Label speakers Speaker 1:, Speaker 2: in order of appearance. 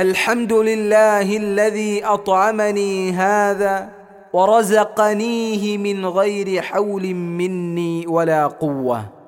Speaker 1: الحمد لله الذي أطعمني هذا ورزقنيه من غير حول مني ولا قوة.